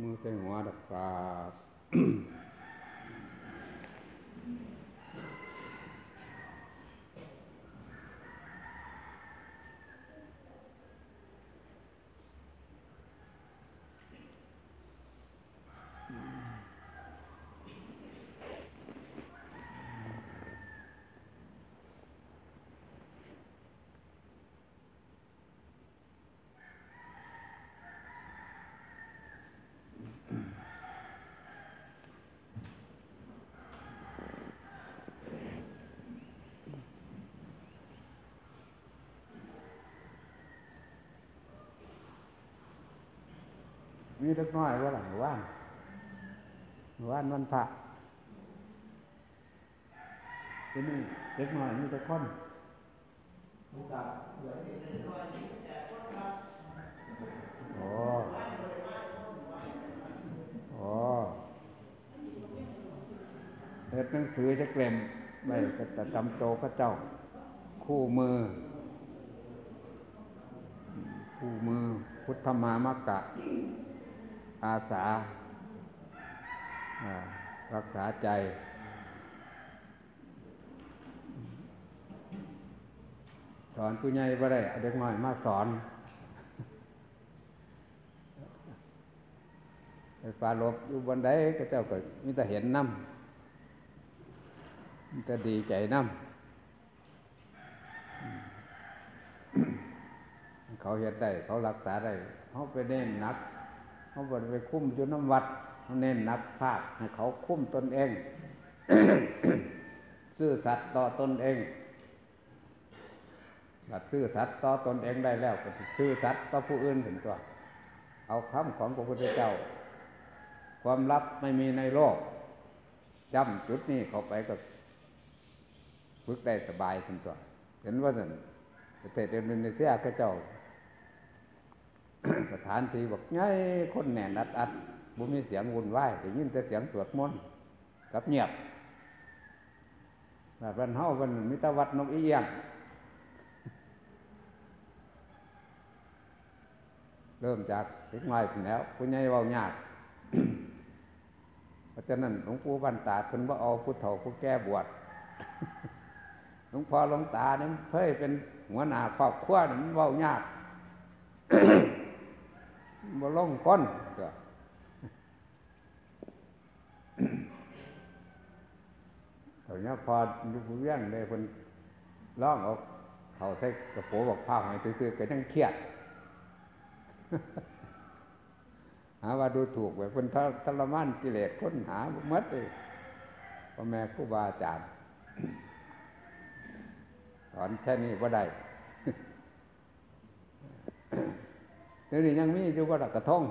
มือใส่หัวดักกาบ มีเล็กน้อยว่าหลังว่านว่านวันพระที่นี่เล็กน้อยมีแต่คนโอ้โอ้เฮ็ดหนังสือจะเกลมไม่ก็จะจำโตก็เจ้า คู่มือ คู่มือพุทธมามกะ อาสารักษาใจ สอนผู้ใหญ่บ่ได้เด็กน้อยมาสอนไฟฟ้าลบอยู่บนใดก็เจ้าก็มีแต่เห็นน้ำมีแต่ดีใจน้ำเขาเห็นได้ เขารักษาได้เขาไปเน้นนัก เขาบดไปคุ้มจุน้ำวัดเขาเน้นนักภาคให้เขาคุ้มตนเอง ซื่อสัตย์ต่อตนเองบัดซื่อสัตย์ต่อตนเองได้แล้วก็ซื่อสัตย์ต่อผู้อื่นถึงตัว เอาคำของพระพุทธเจ้า ความลับไม่มีในโลกจำจุดนี้เขาไปก็ฝึกได้สบายถึงตัว เห็นว่านั่นประเทศอินโดนีเซียก็เจ้า สถานที่บอกง่ายคนแน่นอัดอัดบุมีเสียงวุ่นวายแต่ยินแต่เสียงสวดมนต์กับเงียบแบบวันเฮาวันมิตรวัดนกอีเยี่ยงเริ่มจากเล็กน้อยถึงแล้วผู้ใหญ่เว้ายากเพราะฉะนั้นหลวงปู่บรรตาคนว่าเอาผู้เฒ่าผู้แก่บวชหลวงพ่อหลวงตาเนี่ยเพ่ยเป็นหัวหน้าครอบครัวนี่มันเว้ายาก บ่ลงคนก็ตอนนี้พอยุบเวียงเลยคนร้องออกเขาใช้กระโปรงบอกผ้าหอยซื้อๆก็ยังเครียดหาว่าดูถูกแบบคนทรมานกิเลสค้นหามัดเลยพ่อแม่ครูบาอาจารย์สอนแค่นี้ว่าได้ เดี๋ยวนี้ยังมีอยู่ว่ากระทง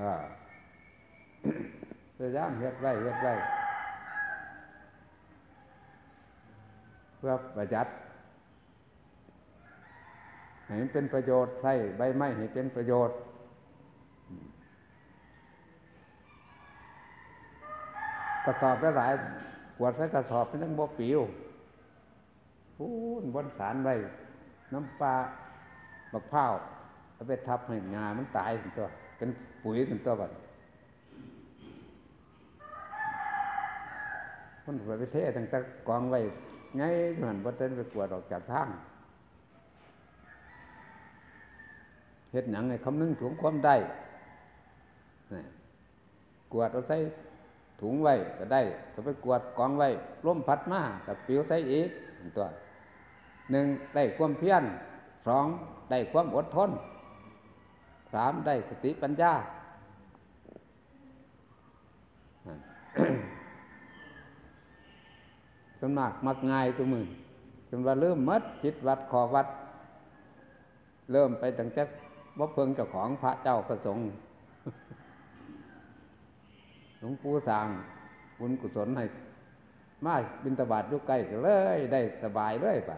อ่าพยายามเฮ็ดไว้เฮ็ดไว้เพื่อประหยัดให้มันเป็นประโยชน์ใส่ใบไม้ให้เป็นประโยชน์กระสอบหลายขวดใส่กระสอบเป็นทั้งบ่ปิวพูนบนสารไว้ น้ำปลาบักเผาเอาไปทับให้งามันตายถึงตัว เป็นปุ๋ยถึงตัวบัดคนไปเทศตั้งแต่กองไว้ไงเหมือนบัเต้นไปกวดออกจากทางเฮ็ดหนังไอ้คำนึงถุงความได้กวดเอาใส่ถุงไว้ก็ได้ก็ไปกวดกองไว้ร่มพัดมากับปิวใส่อีกตัว หนึ่งได้ความเพียรสองได้ความอดทนสามได้สติปัญญาจนมากมักง่ายตัวมือจนว่าเริ่มมัดจิตวัดขอวัด เริ่มไปตั้งแต่ว่าเพิงเจ้าของพระเจ้าประสงค์หลวงปู่สางบุญกุศลให้มาบินตบาทยุกใกล้เลย ได้สบายเลยปะ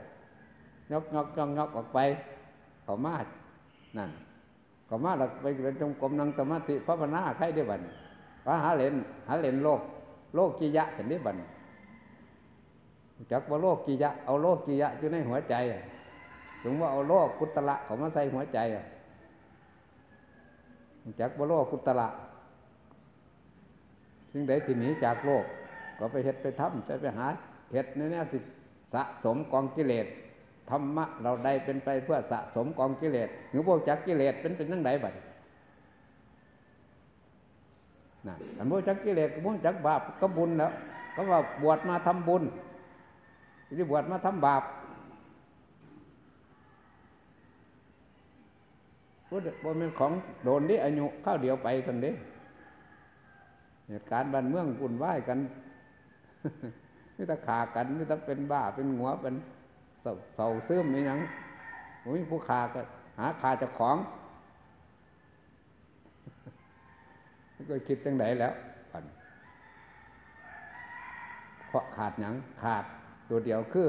ยกยกยกยกออกไปเขามานั่นเขามาเราไปเป็นจงกรมนั่งสมาธิพระบนาใครได้บันพระหาเลนหาเลนโลก โลกกิยะเห็นได้บันจักว่าโลกกิยะ เอาโลกกิยะอยู่ในหัวใจถึงว่าเอาโลกกุตละเขามาใส่หัวใจจากว่าโลกกุตละซึ่งใดที่หนีจากโลก ก็ไปเห็ดไปทำไปไปหาเห็ดในนี้สิสะสมกองกิเลส ธรรมะเราได้เป็นไปเพื่อสะสมกองกิเลสหรือพวกจักกิเลสเป็นเป็นนั่งไดบัดนะอันพวกจักกิเลสพวกจักบาปก็บุญแล้วก็ว่าบวชมาทำบุญที่บวชมาทำบาปพูดบนเป็นของโดนดิอายุข้าวเดียวไปกันเด้เหตุการณ์บ้านเมืองวุ่นวายกันไม่ต้องขากันไม่ต้องเป็นบ้าเป็นหัวเป็น เสาเสื่อมไม่ยังโอ้ยผู้ขาก็หาขาจะของ ก็คิดตั้งไหนแล้วปันเพราะขาดหยังขาดตัวเดียวคือ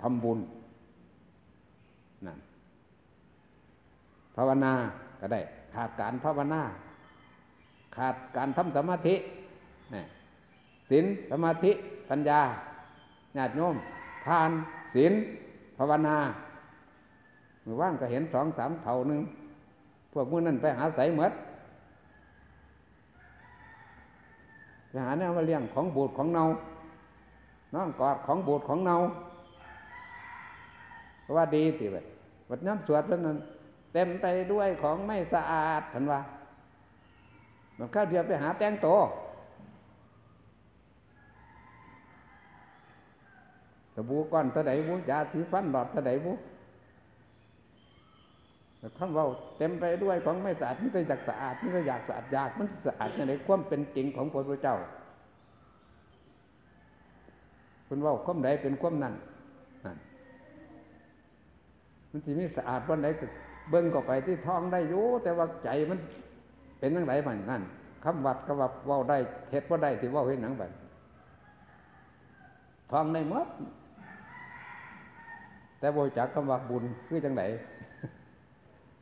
ทำบุญนั่นภาวนาก็ได้ ขาดการภาวนา ขาดการทำสมาธิศีลสมาธิปัญญาญาติโยมทาน ศีลภาวนาเมื่อว่างก็เห็นสองสามเท่านึง พวกมือนั่นไปหาใสเหมือดไปหาเนี่ยมาเลี้ยงของบูดของเนาน้องกอดของบูดของเนาเพราะว่าดีสิแบบวัดน้ำสวดนั้นเต็มไปด้วยของไม่สะอาดทันว่ามันข้าเดียวไปหาแตงโต ตะบูก้อนตะไดบูยาถือฟันหลอดตะไดบูท่านว่าเต็มไปด้วยของไม่สะอาดไม่ได้อยากสะอาดไม่ได้อยากสะอาดอยากมันสะอาดในความเป็นจริงของพระพุทธเจ้าคุณว่าความใดเป็นความนั้นนั่นมันที่ไม่สะอาดวันไหนเบิ้งก็ไปที่ท้องได้อยู่แต่ว่าใจมันเป็นยังไงมันนั่นคำวัดก็ว่าว่าได้เท็ดว่าได้ที่ว่าเห็นหนังไปท้องในมด แต่โบจักคำว่าบุญคือจังไหน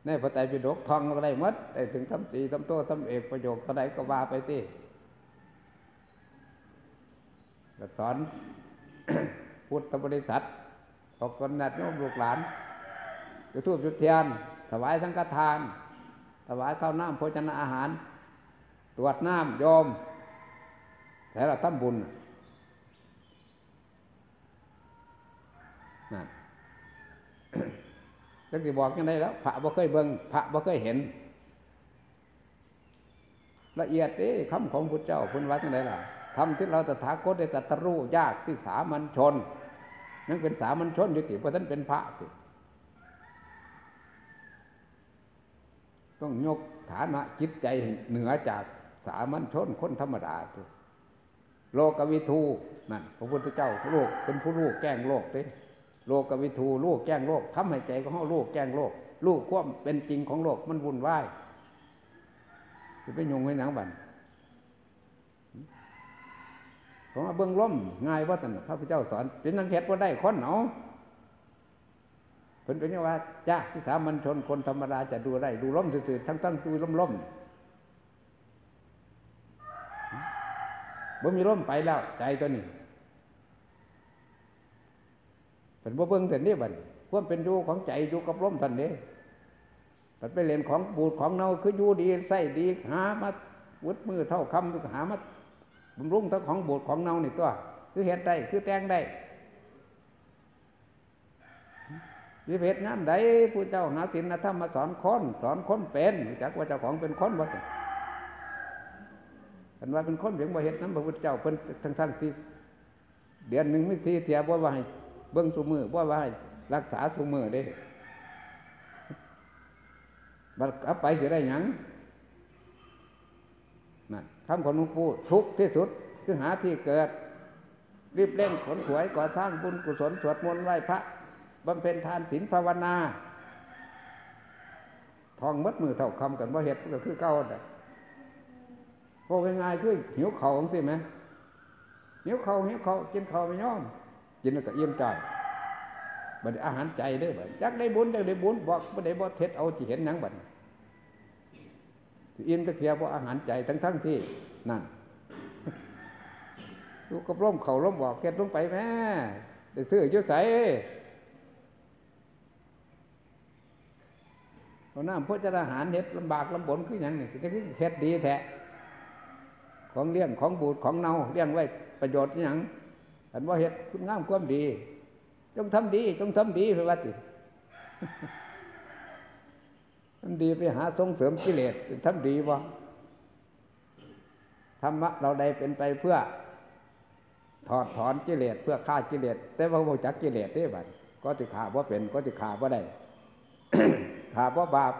ในพระไตรปิฎกทองอะไรมัดแต่ถึงทำตีทำโตทำเอกประโยคเท่าไรก็ว่าไปสิก็สอนพุทธบริษัทออกคนนัดโยมลูกหลานจุดทูบจุดเทียน ถวายสังฆทาน ถวายข้าวน้ำโภชนะอาหาร ตรวจน้ำโยมแต่เราทำบุญนั่น จังสิบอกยังไงแล้วพระบ่เคยเบิงพระบ่เคยเห็น ละเอียดเอ้คำของพุทธเจ้าพุทธวัดยังไงล่ะทำที่เราตถาคตได้ตรัสรู้ยากที่สามัญชน นั่นเป็นสามัญชนอยู่ติเพราะท่านเป็นพระสิต้องยกฐานะจิตใจเหนือจากสามัญชนคนธรรมดาตัวโลกวิทูนั่นพระพุทธเจ้าโลกเป็นผู้รู้แก้งโลกเด้ โลกวิทูลูกแก้งโลกทำให้ใจของเขาลูกแก้งโลก ลูกความเป็นจริงของโลกมันวุ่นวายจะไปยงไว้หนังบันผมว่าเบื้องล้มง่ายว่าแต่พระพุทธเจ้าสอนเป็นนังเห็ดว่าได้คนเนาะเพิ่นเป็นว่าจ้าที่สามัญชนคนธรรมดาจะดูได้ดูล้มสื่อทั้งทั้งดูล้มล้มบ่มีล้มไปแล้วใจตัวนี้ เป็นบ่เบิ่งแต่นี่บัดควมเป็นอยู่ของใจอยู่กับลมท่านนี้แต่ไปเล่นของบูดของเน่าคืออยู่ดีใส่ดีหามาวุดมือเท่าคำหามาบำรุงทั้งของบูดของเน่านี่ตัวคือเห็ดได้คือแตงได้วิเพศงานใดผู้เจ้านาสินนะธรรมมาสอนคนสอนคนเป็นจากว่าเจ้าของเป็นคนว่ากันว่าเป็นคนเพียงบ่เห็ดนั้นพระพุทธเจ้าเป็นทั้งทั้งที่เดือนหนึ่งไม่สี่เทียบว่าให้ เบิ้งสุมือว่าว่ารักษาสุมือได้บัดกลับไปจะได้ยังนั่นคำของหลวงปู่ทุกที่สุดคือหาที่เกิด รีบเร่งขนขวยก่อสร้างบุญกุศลสวดมนต์ไหว้พระบำเพ็ญทานศีลภาวนาทองมัดมือเท่าคำกันว่าเห็ดก็คือเก้าแต่พวกง่ายๆคือหิวเข่าของสิไหมหิวเข่าหิวเข่ากินเข่าไม่ย่อม กินแล้วก็เอี่ยมใจบัดอาหารใจได้บัดจักได้บุญจักได้บุญบอกบัดได้บ่เท็จเอาที่เห็นนังบัดอิ่มก็เพียบว่าอาหารใจทั้งทั้งที่นั่นลูกกับร่มเข่าร่มบอกเก็ดลงไปแม่ได้ซื้อเยอะใสเอาน้ำพระหารเห็ดลำบากลำบนคืออย่างนี้จะคือเห็ดดีแท้ของเลี้ยงของบูดของเน่าเลี้ยงไว้ประโยชน์อย่าง อันว่าเห็ดคุณงามความดี จงทำดี จงทำดีเพื่อวัดติทำดีไปหาส่งเสริมกิเลสทำดีวะธรรมะเราใดเป็นไปเพื่อ ถอดถอนกิเลสเพื่อฆ่ากิเลสแต่ว่าโมจักกิเลสได้บัดก็จะขาว่าเป็นก็จะขาว่าได้ขาว่าบาป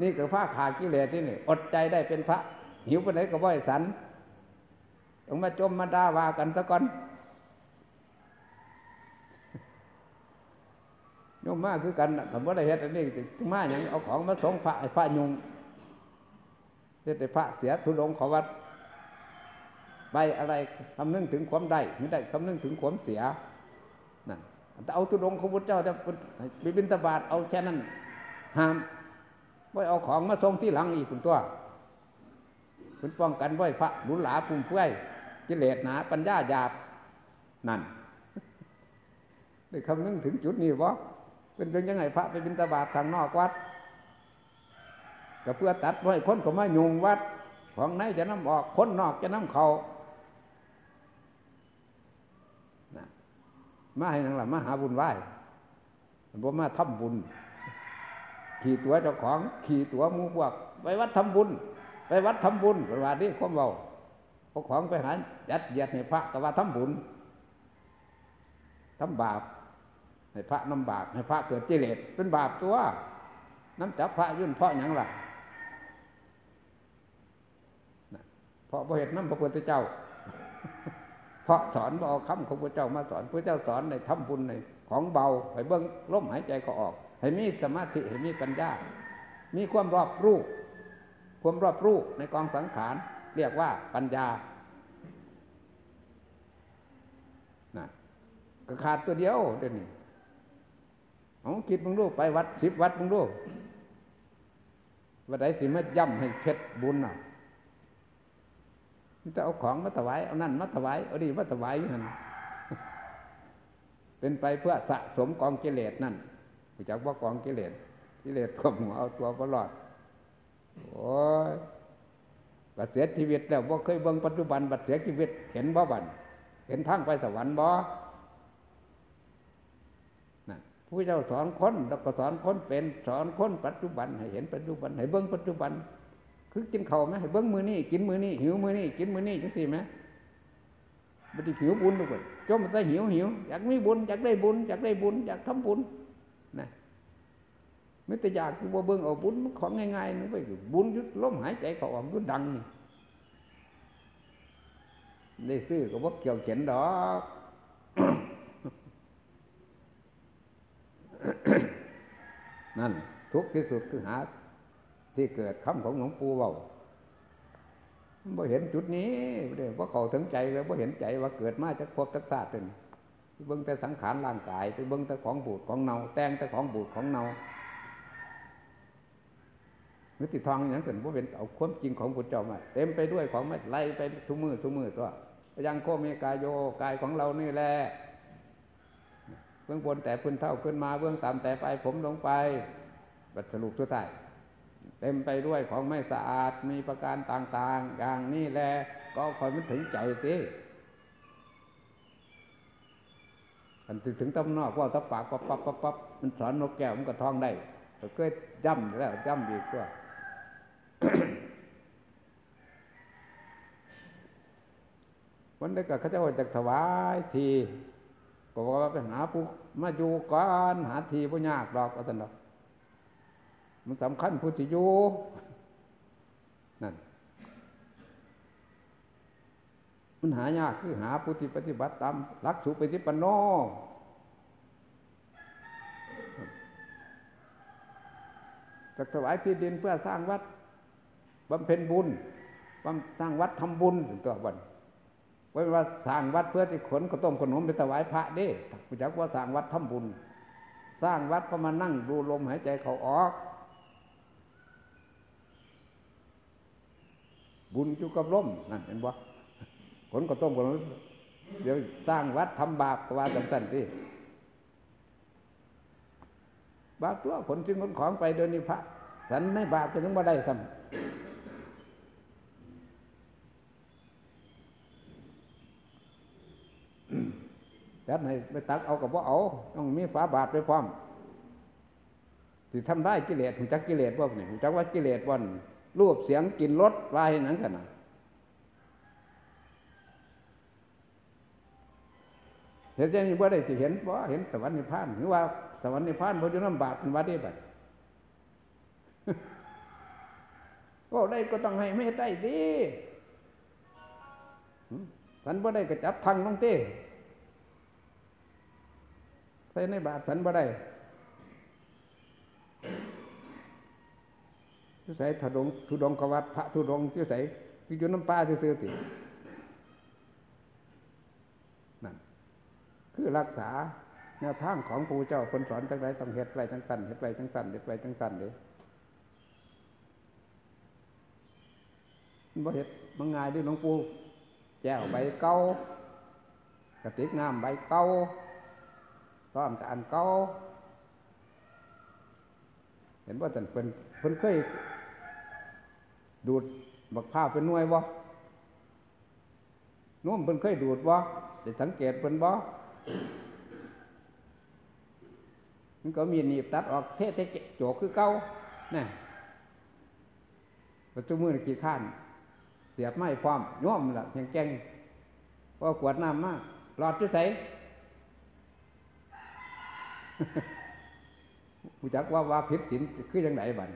นี่คือพระขากิเลสที่นี่อดใจได้เป็นพระ หิวไปไหนก็บ่อยสันต้องมาจมมาด่าว่ากันซะก่อนโย มมาคือกันผมว่าได้เห็ดอันนี้มาอย่างเอาของมาสงพระไอ้พระยุงเฮ็ดไอ้พระเสียทุลงขวัดไปอะไรคำนึงถึงความได้ไม่ได้คำนึงถึงความเสียนั่นแต่เอาทุลงขพุทธเจ้าจะไปบินตบาทเอาแค่นั้นห้ามไว้เอาของมาส่งที่หลังอีกคุณตัวคุณป้องกันไว้พระหลุหลาปุ่มเพื่อยกิเลสหนาปัญญาหยาบนั่นได้คำนึงถึงจุดนี้วะ เป็นเป็นยังไงพระไปบินตบาททางนอกวัดก็เพื่อตัดไว้คนก็มายุงวัด ของไหนจะน้ำออกคนนอกจะน้ำเขามาให้นังหละมาหาบุญไหว้บ่มาทำบุญ ขี่ตัวเจ้าของ ขี่ตัวมูพวก ไปวัดทำบุญ ไปวัดทำบุญเวลานี้ความเบาพวกของไปหาจัดเยียดให้พระก็ว่าทำบุญทำบาป ให้พระน้ำบาปให้พระเกิดจิเลสเป็นบาปตัว น้ำจับพระยื่นเพราะอย่างไรเพราะพระเหตุน้ำพระพุทธเจ้า เพราะสอนเอาคำของพระเจ้ามาสอนพระเจ้าสอนในทำบุญในของเบาให้เบิ้งล้มหายใจก็ออก ให้มีสมาธิให้มีปัญญา มีความรอบรู้ความรอบรู้ในกองสังขารเรียกว่าปัญญานะก็ขาดตัวเดียวเดี๋ยวนี้ เอาคิดมึงรู้ไปวัดสิบวัดมึงรู้วัดไหนสิมาย่ำให้เพชรบุญอะจะเอาของมาถวายเอานั่นมาถวายเอาดีมาถวายอยู่หันเป็นไปเพื่อสะสมกองกิเลสนั่นจากว่ากองกิเลสกิเลสข่มหัวเอาตัวก็รอดโอ้ยบัดเสียชีวิตแล้วว่าเคยเบิ่งปัจจุบันบัดเสียชีวิต เห็นบ่บันเห็นทางไปสวรรค์บ่ ผู้เจ้าสอนคนแล้วก็สอนคนเป็นสอนคนปัจจุบัน ให้เห็นปัจจุบันให้เบิ้งปัจจุบัน คือกินเข่าไหมให้เบิ้งมือนี่กินมือนี่หิวมือนี่กินมือนี่จังสิไหมมันจะหิวบุญด้วยจมมันจะหิวหิวอยากมีบุญอยากได้บุญอยากได้บุญอยากทำบุญนะไม่แต่อยากคือว่าเบิ้งเอาบุญของง่ายๆนึกไปบุญยุดล้มหายใจเขาออกยุดดังได้ซื้อก็ว่เกี่ยวเขียนดอก นั่น ทุกที่สุดคือหา ที่เกิดคำของหลวงปู่เบาบ่เห็นจุดนี้เดี๋ยวว่าเขาถึงใจแล้วบ่เห็นใจว่าเกิดมาจากพวกตักษาเป็นเบิ้งแต่สังขารร่างกายไปเบิ้งแต่ของบูดของเนาแต่งแต่ของบูดของเนามิติทองอย่างนั้นว่าเป็นเอาความจริงของพุทธเจ้ามาเต็มไปด้วยของไม่ไล่ไปทุมือทุมือตัวยังโคเมกายโยกายของเรานี่แหละ บื้องบนแต่พื้นเท่าขึ้นมาเบื้องต่ำแต่ไปผมลงไปบัตรสรุปสุดท้ายเต็มไปด้วยของไม่สะอาดมีประการต่างๆ อย่างนี้แหละก็คอยมันถึงใจสิมันถึงต้มนอกว่าตะปากปั๊บปั๊บปั๊บปั๊บมันสอนนกแก้วมันก็ท้องได้ก็เกิดย่ำแล้วย่ำอีกตัววันนี้ก็เขาจะว่าจะถวายที ก็บอกว่าไปหาผู้มาอยู่ก่อนหาทีผู้ยากดอกก็สนอกมันสำคัญผู้ที่อยู่นั่นมันหายากคือหาผู้ที่ปฏิบัติตามรักสุปฏิปันโนจะถวายที่ดินเพื่อสร้างวัดบำเพ็ญบุญบำสร้างวัดทำบุญถึงตัววัน ไว้ว่าสร้างวัดเพื่อที่ขนข้าวต้มขนมไปถวายพระเด้ผู้จักว่าสร้างวัดทำบุญ สร้างวัดก็มานั่งดูลมหายใจเขาออก บุญจุกับลมนั่นเห็นบ่ขนข้าวต้มขนมเดี๋ยวสร้างวัดทำบาปก็ว่าจังสันที่บาปตัวผลสิ่งคนของไปโดยนิพพะสันในบาปจะถึงมาได้ซ้ำ จัดให้ไปตักเอากับว่าเอา ต้องมีฝาบาทไปพร้อมสิทำได้กิเลสหูจักกิเลสว่าเนี่ยหูจักว่ากิเลสวันรูปเสียงกลิ่นรสวายนั้นกันนะเห็นใจนี้ว่าได้สิเห็นว่าเห็นสวรรค์นิพพานหรือว่าสวรรค์นิพพานพอจะน้ำบาปเป็นวัดได้บัดก็ได้ก็ต้องให้ไม่ได้ดิสันบ่ได้ก็จับทังน้องเต้ ใส่ในบาทสันบ่ได้ทุใส่ถดงทุดงกวัดพระทุดงทุใส่ทุอยู่น้ำปลาซื้อตินั่นคือรักษาแนวทางของครูเจ้าคนสอนจังไรต้องเฮ็ดไรจังสันเฮ็ดไรจังสันเฮ็ดไรจังสันเลยบ่เฮ็ดมังงายด้วยหลวงปู่แก้วใบเก่ากระติกน้ำใบเก่า ต้อมแต่อันเก่าเห็นว่าแต่เป็นเพิ่นเคยดูดบักผ้าเป็นน่วยบ่นุ่มเพิ่นเคยดูดบ่ได้สังเกตเพิ่นบ่มันก็มีหนีบตัดออกเทเทโจกคือเก่านี่ปัจจุบันกี่ข้าน เสียบไม้พร้อมย่อมละแข็งแกงพอกวดน้ำมากหลอดจุใส ผู้จักว่าว่าพิษสินคือยังไงบัน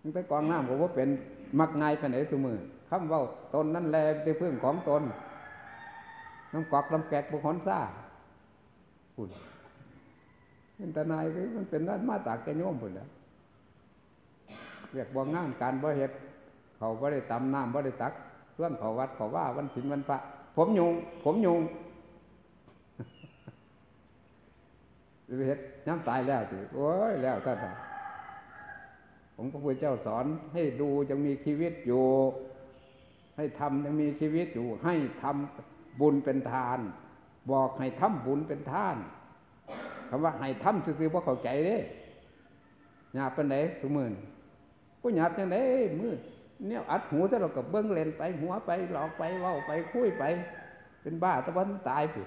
ตั้งแต่กองน้ำผมว่าเป็นมักง่ายไปไหนตัวมือคำว่าตนนั่นแลเป็นเพื่อนของตนน้ำกอกน้ำแกกบุคคลซ่าคุณเป็นตนายมันเป็นด้านมาตากแกโยมพุ่นแล้วเรียกว่างานการบ่เหตุเขาบ่ได้ตำน้ำบ่ได้ตักเพื่อนเขาวัดเขาว่าวันศิลวันพระผมยุงผมยุง เหตุน้ำตายแล้วสิโอ้ยแล้วท่านผมพระพุทธเจ้าสอนให้ดูยังมีชีวิตอยู่ ให้ทำยังมีชีวิตอยู่ ให้ทำบุญเป็นทาน บอกให้ทำบุญเป็นทานคำว่าให้ทำซื่อๆเพราะเข้าใจเด้หยาบเป็นไหนทุกมื่นก็หยาบจังไดมือเนี่ยอัดหูถ้าเรากับเบิ้งเลนไปหัวไปหลอกไปเว้าไปคุยไป เป็นบ้าตะวันตายผิ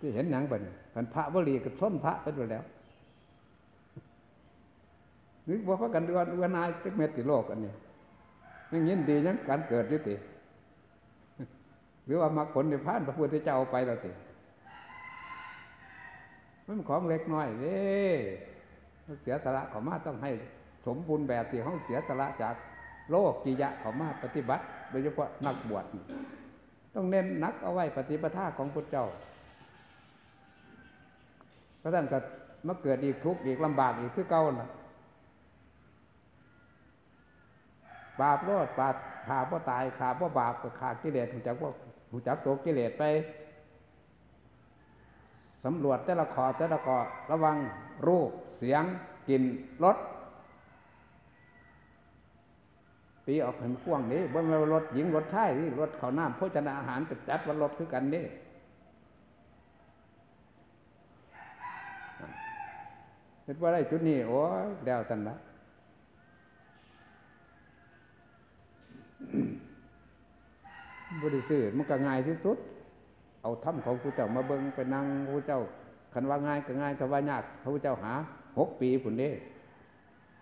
ก็เห็นหนังไปกันพระวลีกับส้นพระไปด้วยแล้วนึกว่าพระกันดวนอุนายจักเมติโลกอันนี้ยังยินดียังการเกิดยุติ หรือว่ามาผลในพานพระพุทธเจ้าไปแล้วติมันของเล็กน้อยเด้เสียสละขอมาต้องให้ สมบูรณ์แบบที่ห้องเสียสละจากโลกกิยะขอมาปฏิบัติ โดยเฉพาะนักบวชต้องเน้นนักเอาไว้ปฏิปทาของพระเจ้า เพราะฉะนั้นก็มาเกิดอีกทุกข์อีกลำบากอีกคือเก่าน่ะบาปโลดบาปขาพ่ตายขาพ่บาปขากิเลสหูจักว่าหูจักตัวกิเลสไปสำรวจแต่ละขอแต่ละขอระวังรูปเสียงกลิ่นรสปีออกเห็นกว้างนี้บนรถหญิงรถชายนี่รถเขาน้ำโภชนาอาหารจะจัดวันรถคือกันนี่ เห็นว่าได้จุดนี้โอ้ยแล้วตันละบริสุทธิ์มันก็ง่ายที่สุด เอาถ้ำของพระเจ้ามาเบิ้งไปนั่งพระเจ้าคันว่าง่ายก็ง่ายคันว่ายากพระเจ้าหาหกปีผุนเด้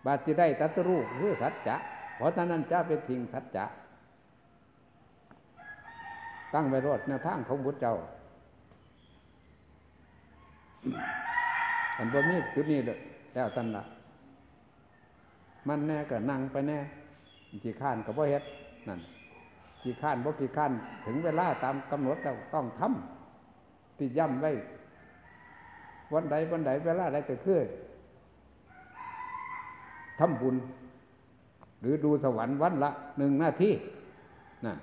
บาดที่ได้ตัตรูคือสัจจะเพราะฉะนั้นจะไปทิ้งสัจจะตั้งไว้รอดแนวทางของพระเจ้า อันบ่มีจุดนี้แล้วตันละมันแน่ก็นั่งไปแน่ขี่ข้านกับพ่เฮ็ดนั่นขี่ข้านบ่ขี่ข้านถึงเวลาตามกำหนดแล้วต้องทำที่ย่ำไว้วันใดวันใดเวลาใดก็คือทำบุญ หรือดูสวรรค์วันละหนึ่งนาทีนั่น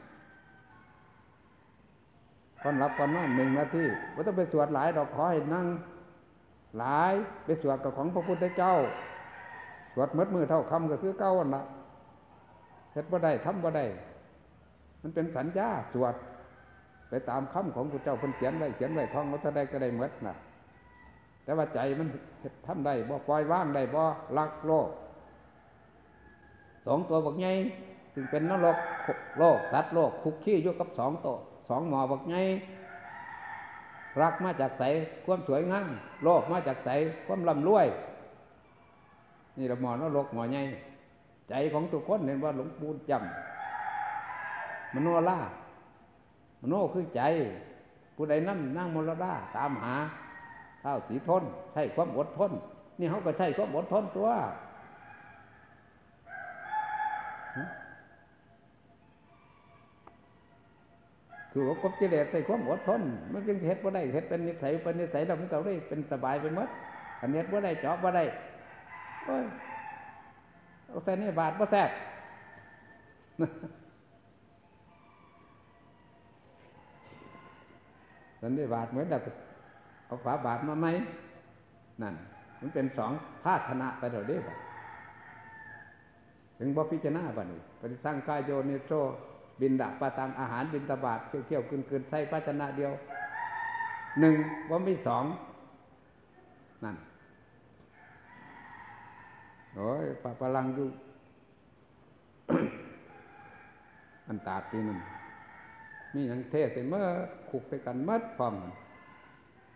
ก่อนรับก่อนนอนหนึ่งนาทีว่าต้องไปสวดหลายดอกขอให้นั่ง หลายไปสวดกับของพระพุทธเจ้า สวดมืดมือเท่าคำก็คือเก้าวันละเฮ็ดบ่ได้ทำบ่ได้ มันเป็นสัญญาสวด ไปตามคำของพระเจ้าเพิ่นเขียนไว้เขียนไว้ท่องว่าได้ก็ได้เมดนะแต่ว่าใจมันทำได้บ่ปล่อยว่างได้บ่รักโลกสองตัวบักไงถึงเป็นนรกโลกสัตว์โลกคุกขี้ยู่กับสองตัวสองหมอบักไง รักมาจากใสความสวยงามโลกมาจากใสความร่ำรวย นี่เราหมอนรกหมอไงใจของทุกคนเห็นว่าหลวงปู่จำมโนล่ามโนคือใจ ผู้ใดนั่งนั่งมรดาตามหาข้าวสีทนใช่ความอดทน นี่เขาก็ใช่ความอดทนตัว คือว่ากบกิเลสใส่ความอดทนมันจึงเฮ็ดว่าได้เฮ็ดเป็นนิสัยเป็นนิสัยแล้วมันก็ได้เป็นสบายไปหมดอันเฮ็ดว่าได้จอบว่าได้โอ้ยเอาใส่นี่บาทว่าแซ่บสันนิบาตเหมือนแบบเอาฝาบาทมาไหมนั่น มันเป็นสองภาชนะไปเดี๋ยวนี้บ่ถึงบ่พิจารณาบ่นี่ปฏิสังกายโยนิโซ บินดาปาตังอาหารบินตบาทเคี่ยวๆกึนๆใส่ภาชนะเดียวหนึ่งว่าไม่สองนั่นโอ้ยปะพลังอยู่อันตาปีนั่นมีอย่างเทศเมื่อขุกไปกันมัดฟัง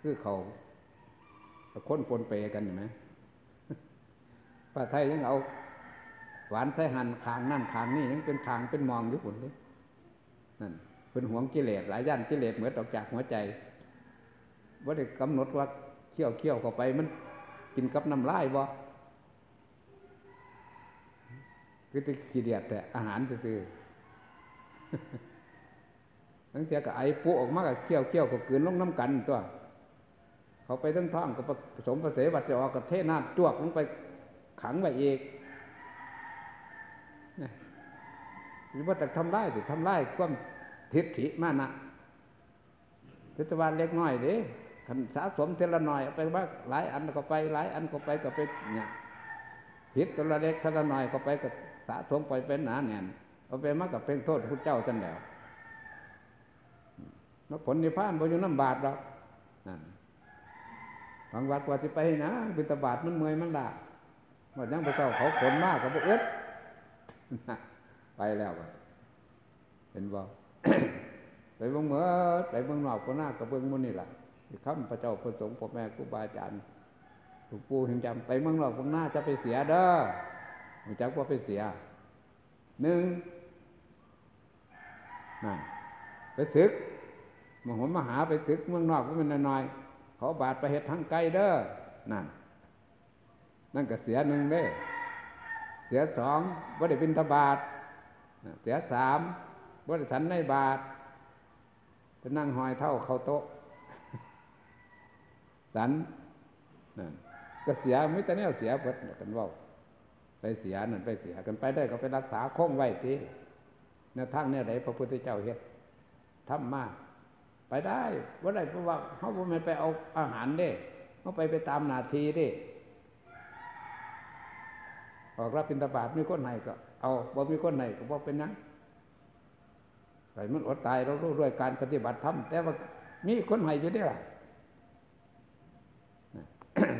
คือเขาค้นปนเปกันเห็นไหมป้าไทยยังเอา หวานใส่หันคางนั่นคางนี่ยังเป็นคางเป็นมองอยู่ผลเลย นั่นเป็นห่วงกิเลสหลายย่านกิเลสเหมือนออกจากหัวใจว่าได้กำหนดว่าเคี่ยวเคี่ยวเข้าไปมันกินกับน้ำลายบ่คือจะขี้เดียดแต่อาหารซื่อทั้งเสียกับไอ้ปูออกมากับเคี่ยวเคี่ยวกับกืนลงน้ำกันตัว เขาไปทั้งท้องกับผสมผสมบัตจะออกกับเทน้ำจวกลงไปขังไว้เอง หรือว่าแต่ทำได้สิทำได้ความทิฏฐิมานะทิฏฐิวานเล็กน้อยเด้ขันสะสมเทละหน่อยไปว่าหลายอันก็ไปหลายอันก็ไปก็ไปเนี่ยพิษตัวละเล็กทละหน่อยก็ไปก็สะสมไปเป็นหนาแน่นเอาไปมากกับเป็นโทษพระเจ้าจันแล้วแล้วผลนิพพานบนอยู่น้ำบาดหรอกนั่นบางวัดกว่าจะไปนะบิณฑบาตมันเมื่อยมันด่าว่ายังไปเจ้าเขาขนมากกับพวกเอ็ด ไปแล้วเห็นบ่ไปเบื้องเมื่อไปเบื้องนอกก็น่ากับเบื้องมุนนี่แหละคำพระเจ้าพระสงฆ์พ่อแม่ครูบาอาจารย์ถูกปูเห็นจำไปเมืองนอกเมืองหน้าจะไปเสียเด้อไม่จักว่าไปเสียหนึ่งนั่นไปศึกมหมหาไปศึกเมืองนอกก็เป็นน้อยๆเขาบาดไปเหตุทั้งไกลเด้อนั่นนั่นก็เสียหนึ่งเด้เสียสองว่าได้บินทบาท เสียสามว่าได้สันในบาทจะนั่งหอยเท่าเขาโต๊ะ สันนั่นก็เสียไม่แต่แนวเสียเพิดกันว่าไปเสียนั่นไปเสียกันไปได้ก็ไปรักษาคงไว้ทีแนวทางเนี่ยไหนพระพุทธเจ้าเฮ็ดทำมาไปได้ว่าได้เพราะว่าเขาไม่ไปเอาอาหารเด้เขาไปไปตามนาทีเด้ออกรับบิณฑบาตมีคนไหนก็ เอาบ่มีคนไหนก็บอกเป็นนังใส่มันอดตายเรารู้ด้วยการปฏิบัติธรรมแต่ว่ามีคนไหนอยู่ได้ล่ะ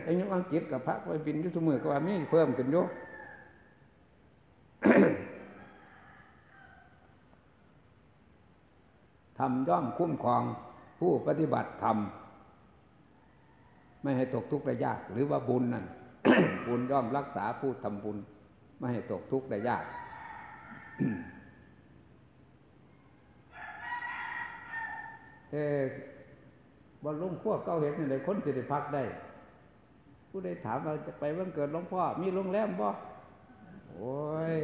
ไอ้ยุอังกฤษกับพระไปบินยุทธมือก็ว่ามีเพิ่มขึ้นโยทำย่อมคุ้มครองผู้ปฏิบัติธรรมไม่ให้ตกทุกข์ได้ยาก หรือว่าบุญนั่นบุญย่อมรักษาผู้ทำบุญ ไม่ให้ตกทุกข์ได้ยาก เออบอลลุงขั้วเก้าเห็นในคนจะได้พักได้ ผู้ใดถามว่าจะไปวันเกิดหลวงพ่อ มีโรงแรมบ่โอ้ย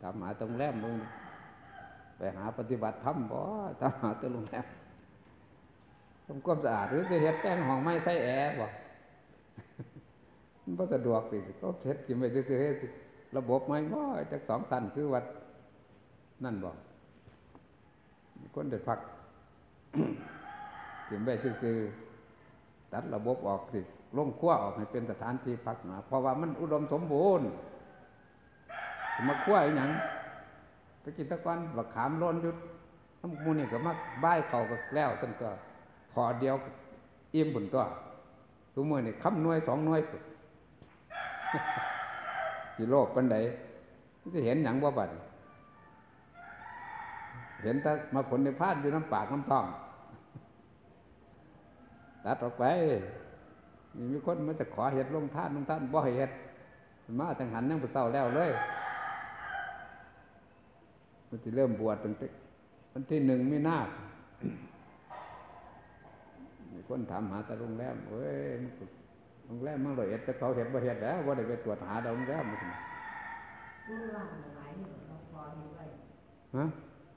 ตามหาตรงแรมมึงไปหาปฏิบัติธรรมบ่ตามหาตัวโรงแรมทำความสะอาดหรือจะเห็ดแป้งห้องไม้ใส่แอร์บ่มันก็สะดวกสิก็เห็ดกินไปซื้อเฮ็ด ระบบไม้บ่จากสองสันคือวัดนั่นบ่คนเด็ดพักกินไปซื้อตัดระบบออกสิลงขั้วออกให้เป็นสถานที่พักนาเพราะว่ามันอุดมสมบูรณ์มาขั้วอย่างไปกินตะกอนบักขามล้นยุดน้ำมูนี่ก็มักบ้ายเขาก็แล้วตั้งก็ขอเดียวอิ่มบุญตัวทุกมือนี่คำนวยสองนวย กี่โลกปันไดจะเห็นอย่างว่าบัดเห็นแต่มาผลในพาดอยู่น้ำปากน้ำท้องตัดออกไปมีคนมันจะขอเห็ดลงท่านลงท่านบ่เห็ดมาจังหันยังไปเศร้าแล้วเลย มันจะเริ่มบวชตั้งแต่วันที่หนึ่งไม่น่ามีคนถามหาแต่โรงแรมเอ้ย โรงแรมมันเลยเอ็ดแต่เขาเห็นบ่เห็ดแล้วว่าได้ไปตรวจหาโรงแรมมันพูดว่างหลายนี่เราพอเห็นไว้ฮะ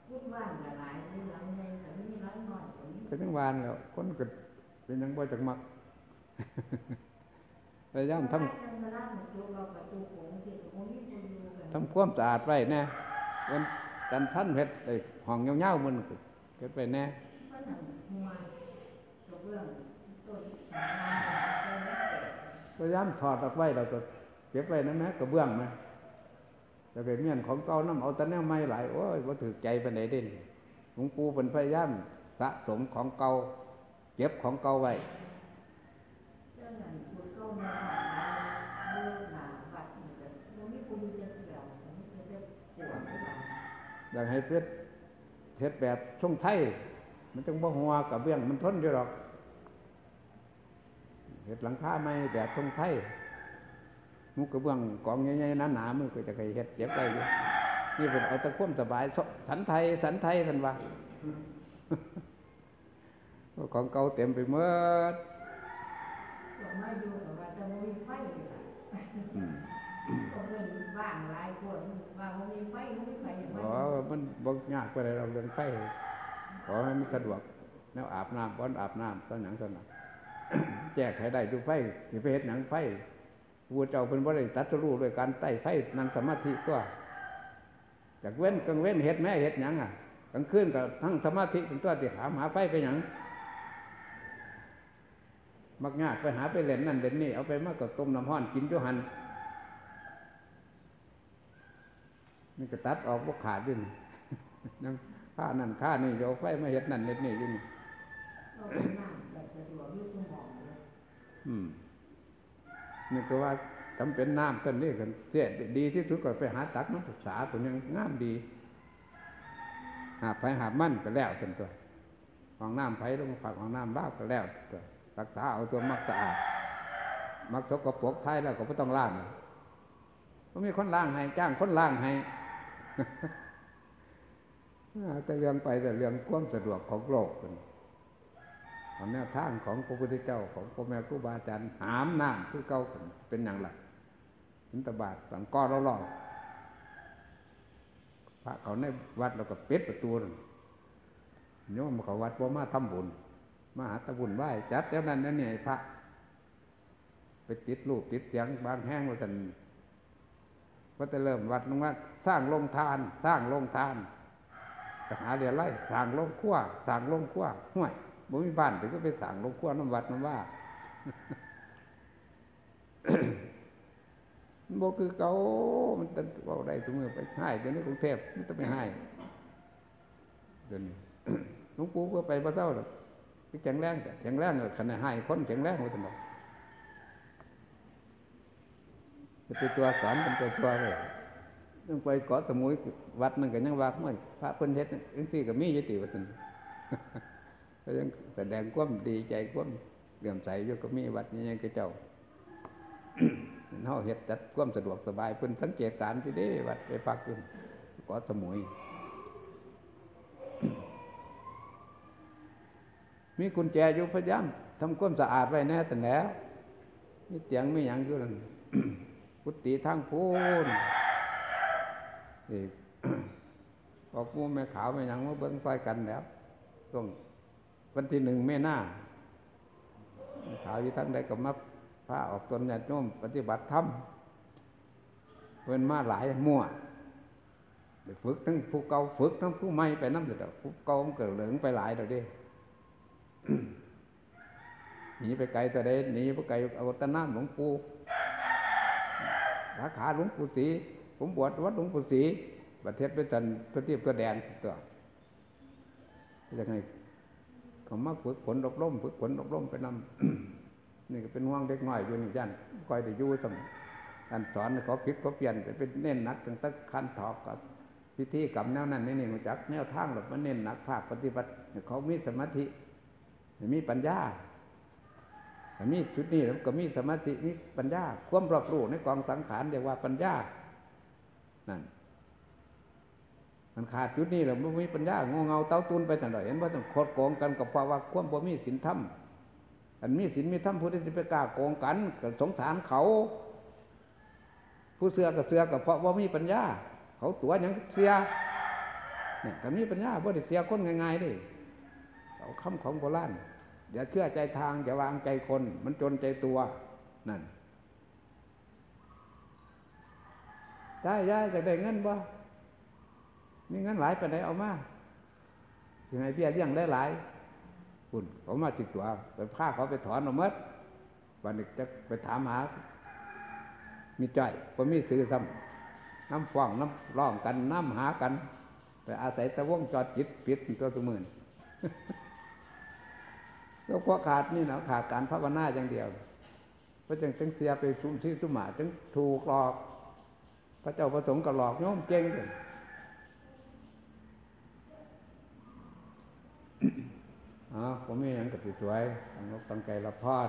พูดว่างหลายนี่หลังในแต่ไม่มีร้อยหน่อยตรงนี้ก็ทั้งวานแล้วคนก็เป็นยังบ่จักมักพยายามทำทำมาล่าเหมือนตัวเราประตูโขงที่โขงที่คนดูกันทำความสะอาดไว้แน่วันกันท่านเพชรไอ้ห้องเงาๆมันก็เก็บไปแน่เพยายามถอดออกไว้เราก็เก็บไว้นั่นนะกระเบื้องนะแต่เป็นเมียนของเก่าน้ำเอาแต่แนวใหม่หลายโอ้ยว่าถือใจไปไหนเด่นหลวงปู่เป็นพยายามสะสมของเก่าเก็บของเก่าไว้ดังพูดเข้ามาเมื่อหนาบัดนี่จะมันไม่คุ้มจะเสียวมันไม่จะปวดหรือเปล่ากให้เพชรเพชรแบบช่องไทย มันจึงบ่หัวกับเบื้องมันทนอยู่หรอก เห็ดหลังคาไม่แบบช่งไทยมุกกระเบื้องกองใหญ่ๆหนาๆมือก็จะเคยเห็ดเจ็บไปอยู่นี่เป็นเอาแตะคว่ำสบายสสันไทย สันไทยทันว่าของเก่าเต็มไปหมดดอกไม้ดูแต่ว่าจะไม่มีไฟเลยล่ะอืมก็เพิ่นว่างหลายคนว่าบ่มีไฟบ่มีไฟอย่างอ๋อมันบ่ยากไปเลยเราเรื่องไฟขอให้มันสะดวกแนวอาบน้ำบ้อนอาบน้ำตอนหนังตอนหนัง แจกให้ได้ดูไฟสิไปเฮ็ดหนังไฟวัวเจ้าเป็นบ่ได้ตัดสู้ด้วยการไต่ไฟนั่งสมาธิตัวจากเว้นกลางเว้นเฮ็ดแม่เฮ็ดหยังอะกลางคืนก็ทั้งสมาธิเป็นตัวที่หามหาไฟไปหยังมักงาไปหาไปเล่นนั่นเล่นนี่เอาไปมากกับต้มน้ำห้อนกินจุหันนี่ก็ตัดออกพวกขาดด้วยนั่งข้านั่นข้านี่โยเอาไฟมาเฮ็ดนั่นเฮ็ดนี่อยู่นี่ อืมนี่ก็ว่าจำเป็นน้ำต้นนี้กันเสียดีที่สุดก็ไปหาตักน้ำศึกษาตัวยังงามดี หาไปหามั่นก็แล้วเป็นตัวของน้ำไผ่ลงฝักของน้ำบ้าก็แล้วตัวรักษาเอาตัวมักสะอาดมักสกปรกไทยแล้วก็ไม่ต้องล้างก็มีคนล้างให้จ้างคนล้างให้แต่เรื่องไปแต่เรื่องความสะดวกของโลกเป็น แนวทางของพระพุทธเจ้าของพ่อแม่ครูบาอาจารย์หามน้ำคือเก่าเป็นอย่างไรหินตบาทสังกอเราล่อพระเขาในวัดเราก็เปิดประตูโยมเขาวัดว่ามาทำบุญมาหาตะบุญไหว้จัดแล้วนั้นนั่นเนี่ยพระ ไปติดรูปติดเสียงบางแห้งว่าสันว่าจะเริ่มวัดลงว่าสร้างโรงทาน สร้างโรงทานหาเรียนไล่สร้างโรงขั้วสร้างโรงขั้วห่วย บ่มีบ้านถึงก็ไปสั่งลงขั้วน้ำวัดน้ำว่าบอกคือเก่ามันตั้งเอาได้ทุกเมื่อไปให้เดี๋ยวนี้กรุงเทพมันต้องไปให้เดี๋ยวนี้หลวงปู่ก็ไปพระเจ้าหรอกแข็งแรงแต่แข็งแรงขนาดให้คนแข็งแรงว่าตลอดจะเป็นตัวสอนเป็นตัวตัวเลยต้องไปเกาะสมุยวัดมันก็ยังว่าเมื่พระเพิ่นเฮ็ดจังซี่ก็มีอยู่ติว่าซั่น ยังแสดงความดีใจความเลื่อมใสอยู่ก็มีวัดนี้ยังก็เจ้าเฮาเฮ็ดจัดความสะดวกสบายเพิ่นสังเกตการที่เด้วัดไปพักอยู่เกาะสมุย มีกุญแจอยู่พยายามทำความสะอาดไว้แน่แต่แล้วมีเตียงไมีหยังอยู่นั่นกุฏิทางพูนอีกออกมูแม่ขาวแม่หยังมาเบิ้งซอยกันแล้วช่วง วันที่หนึ่งแม่นาแม่ขาวอยู่ทั้งใดก็มาพาออกตนญาติโยมปฏิบัติธรรมเพิ่นมาหลายมั่วฝึกทั้งผู้เก่าฝึกทั้งผู้ใหม่ไปน้ำเดือดผู้เก่ามันเกิดเหลืองไปหลายเดี๋ยวดิหนีไปไกลแต่ใดหนีไปไกลเอาตะน้ำหลวงปู่สาขาหลวงปู่ศรีผมบวชวัดหลวงปู่ศรีประเทศเป็นตันตัวเทียบตัวแดนตัวยังไง เขามาฝึกฝนอบรมฝึกฝนอบรมไปนำนี่ก็เป็นห่วงเด็กน้อยอยู่นี่ยันคอยได้ยู่สมการสอนเขาพิดเขาเปลี่ยนจะเป็นเน้นหนักตั้งแต่ขั้นถอกกับพิธีกรรมแนวนั้นนี่นี่มาจากแนวทางหรอมันเน้นหนักภาคปฏิบัติเขามีสมาธิมีปัญญาแต่มีชุดนี้แล้วก็มีสมาธิมีปัญญา ความรอบรู้ในกองสังขารเรียกว่าปัญญานั่น มันขาดจุดนี้แหล้วมันมีปัญญาโงเงาเต้าตุนไปแต่ไหนเห็นว่าต้องโคดโกงกันกับเพราว่าความบ่มีศีลธรรมอันมีศีลมีธรรมผู้ที่ไปกล้าโกงกันก็สงสารเขา ผู้เสือกับเสือกับเพราะว่ามีปัญญา เขาตัวยังเสียเนี่ยแต่มีปัญญาเพราะเสียคนง่ายๆดิเอาคำของโบราณอย่าเชื่อใจทางอย่าวางใจคน มันจนใจตัวนั่นได้ย้ายจะได้เงินบ่ มีเงินหลายไปไหนเอามายังไงเบี้ยเลี้ยงได้หลายคุณเขามาติดตัวไปพาเขาไปถอนเอาเมดวันนี้จะไปถามหา มีใจก็มีซื้อซ้ำน้ำฟองน้ำร้องกันน้ำหากัน ไปอาศัยตะวงจอดจิตปิดตัวสมื่นแล้วพอขาดนี่นะขาดการภาวนาอย่างเดียวเพราะจึงจึงเสียไปสุ่มที่สุ่มหมาจึงถูกหลอก พระเจ้าประสงค์ก็หลอกโยมเก่งเลย อ๋อผมมีอย่างกับสวยตั้งอกตั้งใจละพร